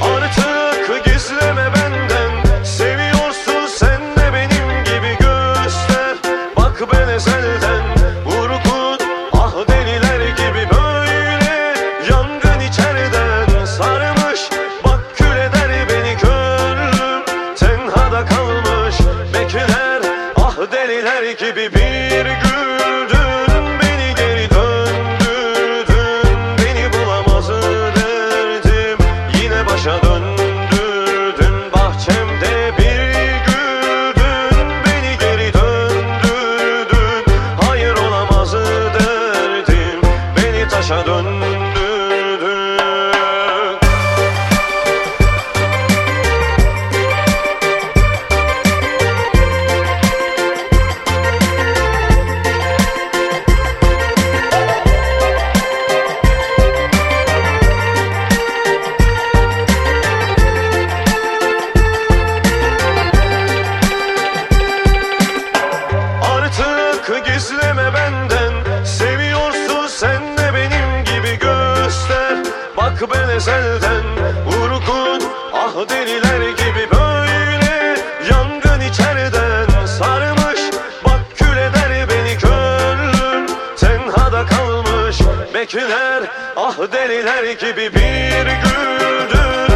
Artık gizleme benden, seviyorsun sen de benim gibi göster. Bak ben ezelden vurgun, ah deliler gibi böyle yangın içeriden sarmış. Bak kül eder beni körüm, tenhada kalmış bekler, ah deliler gibi bir gün. Yine başa Bak ben ezelden vurgun Ah deliler gibi böyle Yangın içeriden sarmış Bak kül eder beni gönlüm Tenhada kalmış bekler Ah deliler gibi bir güldün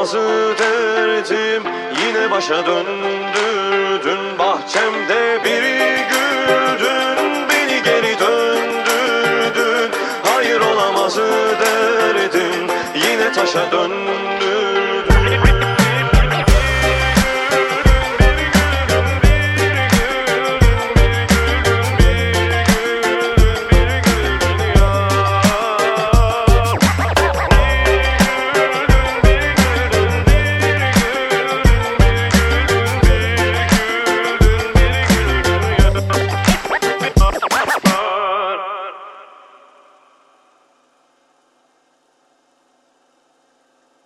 Bulamaz derdim Yine başa döndürdün Bahçemde bir güldün Beni geri döndürdün. Hayır olamaz derdim Yine taşa döndürdün